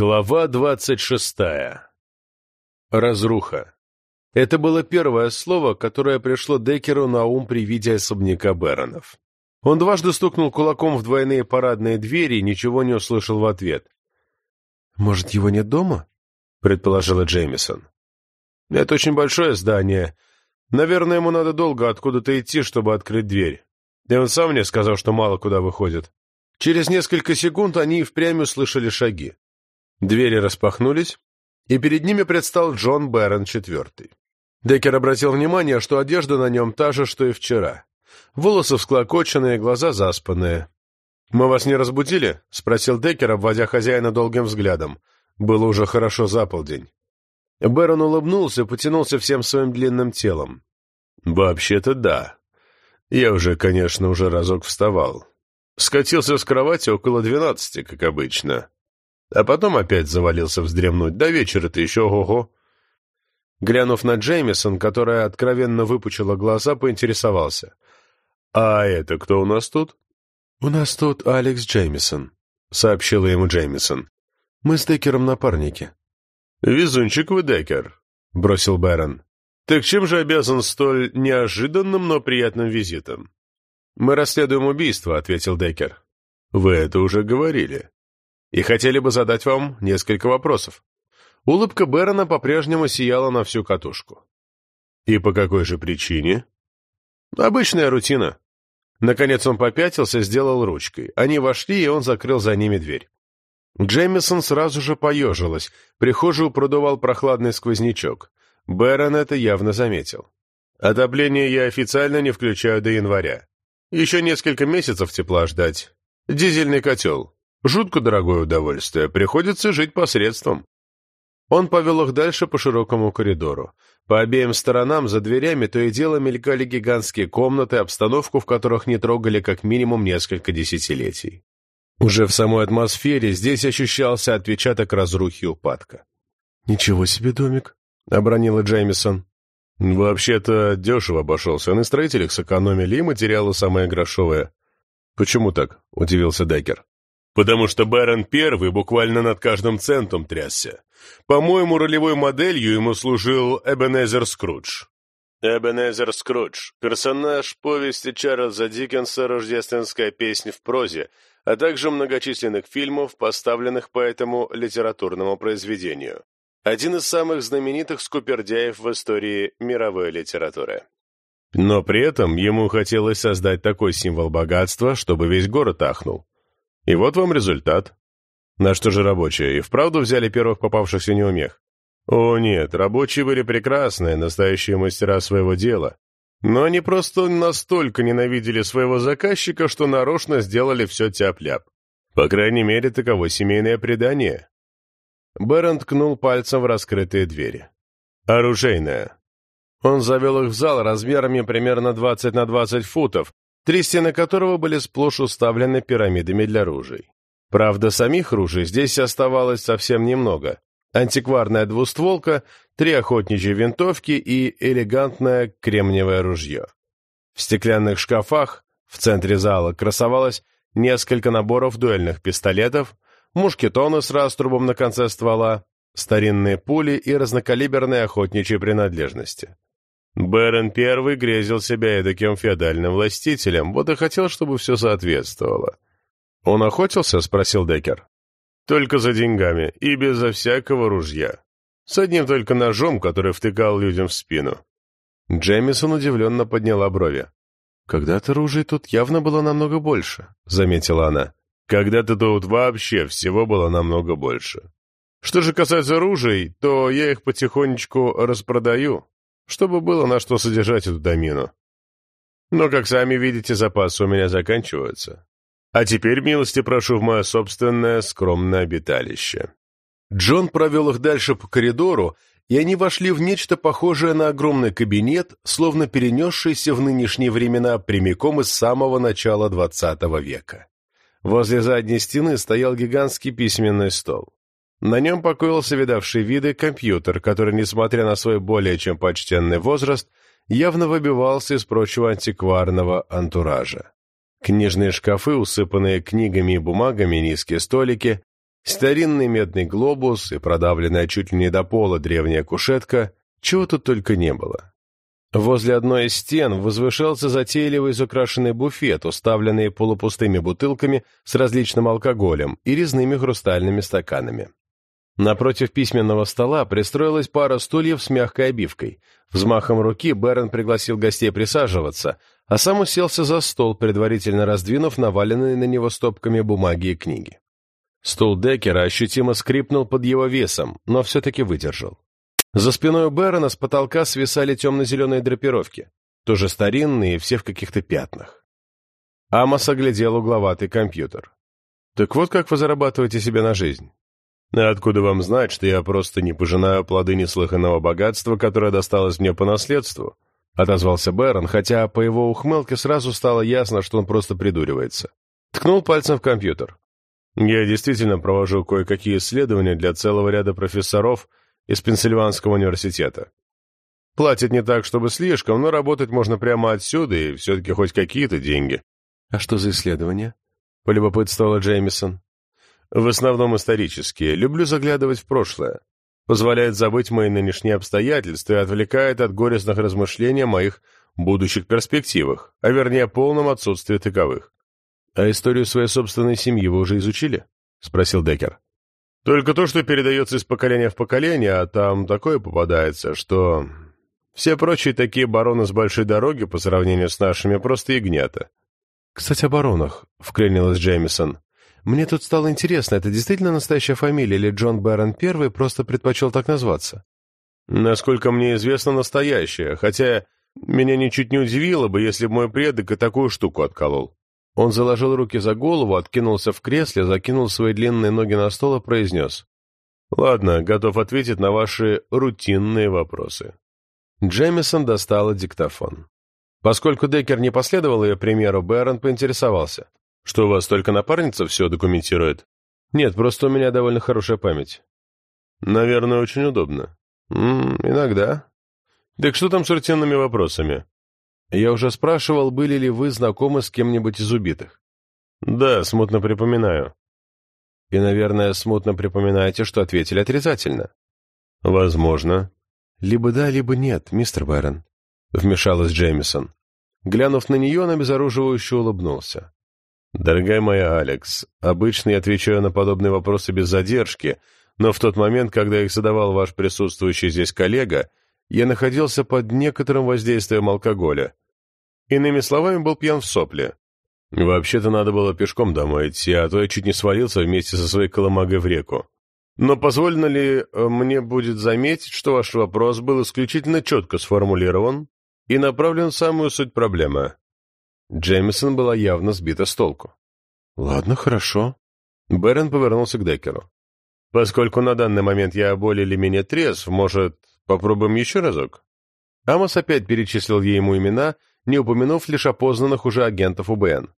Глава двадцать шестая. Разруха. Это было первое слово, которое пришло Деккеру на ум при виде особняка Беронов. Он дважды стукнул кулаком в двойные парадные двери и ничего не услышал в ответ. «Может, его нет дома?» — предположила Джеймисон. «Это очень большое здание. Наверное, ему надо долго откуда-то идти, чтобы открыть дверь. И он сам мне сказал, что мало куда выходит». Через несколько секунд они и впрямь услышали шаги. Двери распахнулись, и перед ними предстал Джон Бэрон IV. Деккер обратил внимание, что одежда на нем та же, что и вчера. Волосы всклокоченные, глаза заспанные. «Мы вас не разбудили?» — спросил Деккер, обводя хозяина долгим взглядом. Было уже хорошо за полдень. Бэрон улыбнулся, потянулся всем своим длинным телом. «Вообще-то да. Я уже, конечно, уже разок вставал. Скатился с кровати около двенадцати, как обычно. А потом опять завалился вздремнуть. До вечера-то еще ого-го. Глянув на Джеймисон, которая откровенно выпучила глаза, поинтересовался. «А это кто у нас тут?» «У нас тут Алекс Джеймисон», — сообщила ему Джеймисон. «Мы с Деккером напарники». «Везунчик вы, Деккер», — бросил Бэрон. «Так чем же обязан столь неожиданным, но приятным визитом?» «Мы расследуем убийство», — ответил Деккер. «Вы это уже говорили» и хотели бы задать вам несколько вопросов». Улыбка Бэрона по-прежнему сияла на всю катушку. «И по какой же причине?» «Обычная рутина». Наконец он попятился, сделал ручкой. Они вошли, и он закрыл за ними дверь. Джеймисон сразу же поежилась. Прихожую продувал прохладный сквознячок. Бэрон это явно заметил. «Отопление я официально не включаю до января. Еще несколько месяцев тепла ждать. Дизельный котел. Жутко дорогое удовольствие, приходится жить посредством. Он повел их дальше по широкому коридору. По обеим сторонам, за дверями, то и дело мелькали гигантские комнаты, обстановку в которых не трогали как минимум несколько десятилетий. Уже в самой атмосфере здесь ощущался отпечаток разрухи и упадка. «Ничего себе домик», — обронила Джеймисон. «Вообще-то дешево обошелся. На строителях сэкономили, и материалы самое грошовое». «Почему так?» — удивился Деккер потому что Бэрон Первый буквально над каждым центом трясся. По-моему, ролевой моделью ему служил Эбенезер Скрудж. Эбенезер Скрудж – персонаж повести Чарльза Диккенса «Рождественская песня в прозе», а также многочисленных фильмов, поставленных по этому литературному произведению. Один из самых знаменитых скупердяев в истории мировой литературы. Но при этом ему хотелось создать такой символ богатства, чтобы весь город ахнул. И вот вам результат. На что же рабочие, и вправду взяли первых попавшихся неумех? О нет, рабочие были прекрасные, настоящие мастера своего дела. Но они просто настолько ненавидели своего заказчика, что нарочно сделали все тяп-ляп. По крайней мере, таково семейное предание. Бэрон ткнул пальцем в раскрытые двери. «Оружейная». Он завел их в зал размерами примерно 20 на 20 футов, три стены которого были сплошь уставлены пирамидами для ружей. Правда, самих ружей здесь оставалось совсем немного. Антикварная двустволка, три охотничьи винтовки и элегантное кремниевое ружье. В стеклянных шкафах в центре зала красовалось несколько наборов дуэльных пистолетов, мушкетоны с раструбом на конце ствола, старинные пули и разнокалиберные охотничьи принадлежности. Бэрон Первый грезил себя эдаким феодальным властителем, вот и хотел, чтобы все соответствовало. «Он охотился?» — спросил Деккер. «Только за деньгами и безо всякого ружья. С одним только ножом, который втыкал людям в спину». Джемисон удивленно подняла брови. «Когда-то ружей тут явно было намного больше», — заметила она. «Когда-то тут вообще всего было намного больше. Что же касается ружей, то я их потихонечку распродаю, чтобы было на что содержать эту домину. Но, как сами видите, запасы у меня заканчиваются. А теперь, милости прошу, в мое собственное скромное обиталище». Джон провел их дальше по коридору, и они вошли в нечто похожее на огромный кабинет, словно перенесшийся в нынешние времена прямиком из самого начала XX века. Возле задней стены стоял гигантский письменный стол. На нем покоился видавший виды компьютер, который, несмотря на свой более чем почтенный возраст, явно выбивался из прочего антикварного антуража. Книжные шкафы, усыпанные книгами и бумагами, низкие столики, Старинный медный глобус и продавленная чуть ли не до пола древняя кушетка, чего тут только не было. Возле одной из стен возвышался затейливый закрашенный буфет, уставленный полупустыми бутылками с различным алкоголем и резными хрустальными стаканами. Напротив письменного стола пристроилась пара стульев с мягкой обивкой. Взмахом руки Бэрон пригласил гостей присаживаться, а сам уселся за стол, предварительно раздвинув наваленные на него стопками бумаги и книги. Стул Деккера ощутимо скрипнул под его весом, но все-таки выдержал. За спиной у Бэрона с потолка свисали темно-зеленые драпировки, тоже старинные, все в каких-то пятнах. Амос оглядел угловатый компьютер. «Так вот как вы зарабатываете себе на жизнь?» «Откуда вам знать, что я просто не пожинаю плоды неслыханного богатства, которое досталось мне по наследству?» — отозвался Бэрон, хотя по его ухмылке сразу стало ясно, что он просто придуривается. Ткнул пальцем в компьютер. «Я действительно провожу кое-какие исследования для целого ряда профессоров из Пенсильванского университета. Платят не так, чтобы слишком, но работать можно прямо отсюда, и все-таки хоть какие-то деньги». «А что за исследования?» — полюбопытствовала Джеймисон. В основном исторические. Люблю заглядывать в прошлое. Позволяет забыть мои нынешние обстоятельства и отвлекает от горестных размышлений о моих будущих перспективах, а вернее полном отсутствии таковых. «А историю своей собственной семьи вы уже изучили?» — спросил Деккер. «Только то, что передается из поколения в поколение, а там такое попадается, что все прочие такие бароны с большой дороги по сравнению с нашими просто ягнята». «Кстати, о баронах», — вклинилась Джеймисон. Мне тут стало интересно, это действительно настоящая фамилия или Джон Бэрон Первый просто предпочел так назваться? Насколько мне известно, настоящая, хотя меня ничуть не удивило бы, если бы мой предок и такую штуку отколол. Он заложил руки за голову, откинулся в кресле, закинул свои длинные ноги на стол и произнес. «Ладно, готов ответить на ваши рутинные вопросы». Джемисон достала диктофон. Поскольку Деккер не последовал ее примеру, Бэрон поинтересовался. Что, у вас только напарница все документирует? Нет, просто у меня довольно хорошая память. Наверное, очень удобно. М иногда. Так что там с рутинными вопросами? Я уже спрашивал, были ли вы знакомы с кем-нибудь из убитых. Да, смутно припоминаю. И, наверное, смутно припоминаете, что ответили отрицательно. Возможно. Либо да, либо нет, мистер Бэрон. Вмешалась Джеймисон. Глянув на нее, он обезоруживающе улыбнулся. «Дорогая моя Алекс, обычно я отвечаю на подобные вопросы без задержки, но в тот момент, когда их задавал ваш присутствующий здесь коллега, я находился под некоторым воздействием алкоголя. Иными словами, был пьян в сопле. Вообще-то надо было пешком домой идти, а то я чуть не свалился вместе со своей коломагой в реку. Но позволено ли э, мне будет заметить, что ваш вопрос был исключительно четко сформулирован и направлен в самую суть проблемы?» Джеймисон была явно сбита с толку. «Ладно, хорошо». Бэрон повернулся к Деккеру. «Поскольку на данный момент я более или менее трезв, может, попробуем еще разок?» Амос опять перечислил ей ему имена, не упомянув лишь опознанных уже агентов УБН.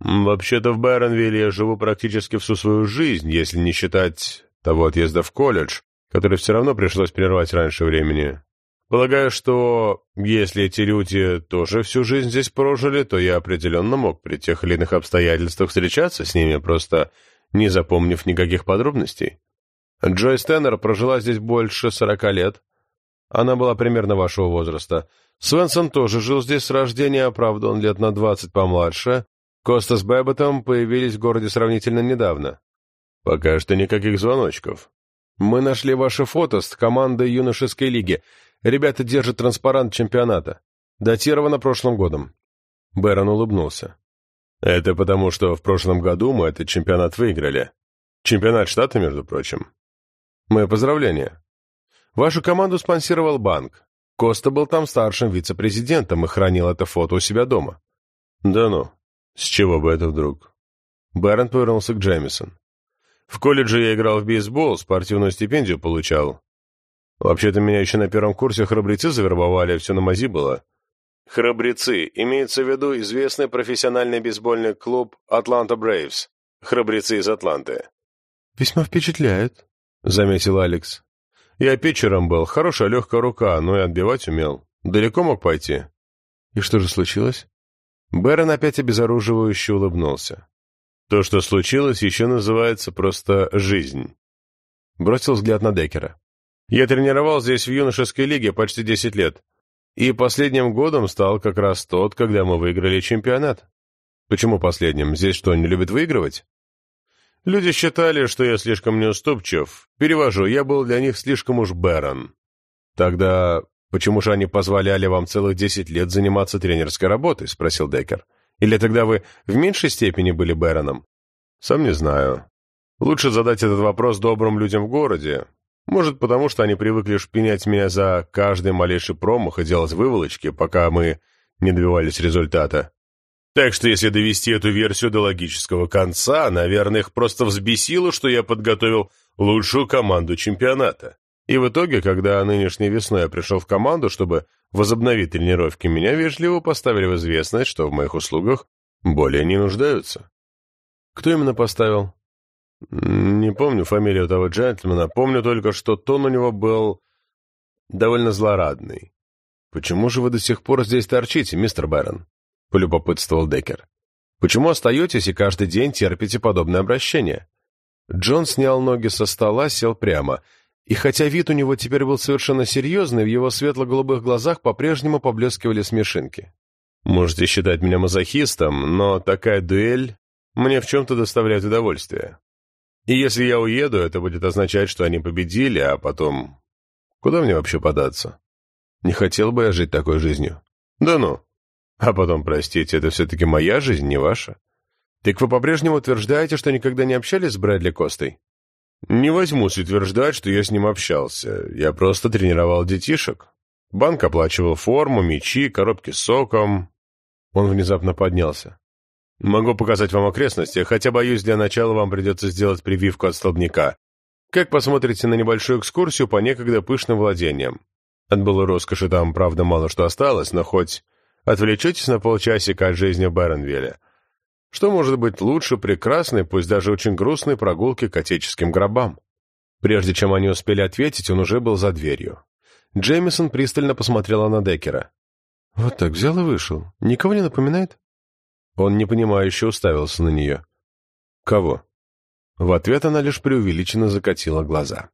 «Вообще-то в Бэронвилле я живу практически всю свою жизнь, если не считать того отъезда в колледж, который все равно пришлось прервать раньше времени. Полагаю, что если эти люди тоже всю жизнь здесь прожили, то я определенно мог при тех или иных обстоятельствах встречаться с ними, просто не запомнив никаких подробностей. Джойс Теннер прожила здесь больше сорока лет. Она была примерно вашего возраста. Свенсон тоже жил здесь с рождения, правда, он лет на двадцать помладше. Коста с Бэбботом появились в городе сравнительно недавно. Пока что никаких звоночков. Мы нашли ваше фото с командой юношеской лиги. Ребята держат транспарант чемпионата. Датировано прошлым годом». Бэрон улыбнулся. «Это потому, что в прошлом году мы этот чемпионат выиграли. Чемпионат штата, между прочим. Мои поздравления. Вашу команду спонсировал банк. Коста был там старшим вице-президентом и хранил это фото у себя дома». «Да ну, с чего бы это вдруг?» Бэрон повернулся к Джеймисон. «В колледже я играл в бейсбол, спортивную стипендию получал. Вообще-то меня еще на первом курсе храбрецы завербовали, а все на мази было. Храбрецы. Имеется в виду известный профессиональный бейсбольный клуб «Атланта Брейвс». Храбрецы из Атланты. «Весьма впечатляет», — заметил Алекс. «Я питчером был. Хорошая легкая рука, но и отбивать умел. Далеко мог пойти». «И что же случилось?» Бэрон опять обезоруживающе улыбнулся. То, что случилось, еще называется просто «жизнь». Бросил взгляд на Деккера. Я тренировал здесь в юношеской лиге почти 10 лет. И последним годом стал как раз тот, когда мы выиграли чемпионат. Почему последним? Здесь что, не любят выигрывать? Люди считали, что я слишком неуступчив. Перевожу, я был для них слишком уж Бэрон. Тогда почему же они позволяли вам целых десять лет заниматься тренерской работой? Спросил Деккер. Или тогда вы в меньшей степени были Бэроном? Сам не знаю. Лучше задать этот вопрос добрым людям в городе. Может, потому что они привыкли шпинять меня за каждый малейший промах и делать выволочки, пока мы не добивались результата. Так что если довести эту версию до логического конца, наверное, их просто взбесило, что я подготовил лучшую команду чемпионата. И в итоге, когда нынешней весной я пришел в команду, чтобы возобновить тренировки, меня вежливо поставили в известность, что в моих услугах более не нуждаются. Кто именно поставил? Не помню фамилию того джентльмена, помню только, что тон у него был довольно злорадный. «Почему же вы до сих пор здесь торчите, мистер Бэрон?» — полюбопытствовал Деккер. «Почему остаетесь и каждый день терпите подобное обращение?» Джон снял ноги со стола, сел прямо, и хотя вид у него теперь был совершенно серьезный, в его светло-голубых глазах по-прежнему поблескивали смешинки. «Можете считать меня мазохистом, но такая дуэль мне в чем-то доставляет удовольствие. И если я уеду, это будет означать, что они победили, а потом... Куда мне вообще податься? Не хотел бы я жить такой жизнью. Да ну. А потом, простите, это все-таки моя жизнь, не ваша. Так вы по-прежнему утверждаете, что никогда не общались с Брэдли Костой? Не возьмусь утверждать, что я с ним общался. Я просто тренировал детишек. Банк оплачивал форму, мячи, коробки с соком. Он внезапно поднялся. Могу показать вам окрестности, хотя, боюсь, для начала вам придется сделать прививку от столбняка. Как посмотрите на небольшую экскурсию по некогда пышным владениям? От былой роскоши там, правда, мало что осталось, но хоть отвлечетесь на полчасика от жизни в Баренвилле. Что может быть лучше прекрасной, пусть даже очень грустной прогулки к отеческим гробам? Прежде чем они успели ответить, он уже был за дверью. Джеймисон пристально посмотрела на Деккера. «Вот так взял и вышел. Никого не напоминает?» Он непонимающе уставился на нее. «Кого?» В ответ она лишь преувеличенно закатила глаза.